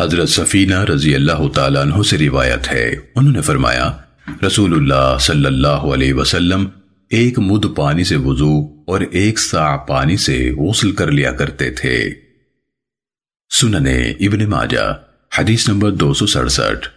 حضرت سفینہ رضی اللہ تعالیٰ عنہ سے روایت ہے۔ انہوں نے فرمایا، رسول اللہ صلی اللہ علیہ وسلم ایک مد پانی سے وضو اور ایک سا پانی سے غسل کر لیا کرتے تھے۔ سننے ابن ماجہ، حدیث نمبر دو سو سڑسٹھ۔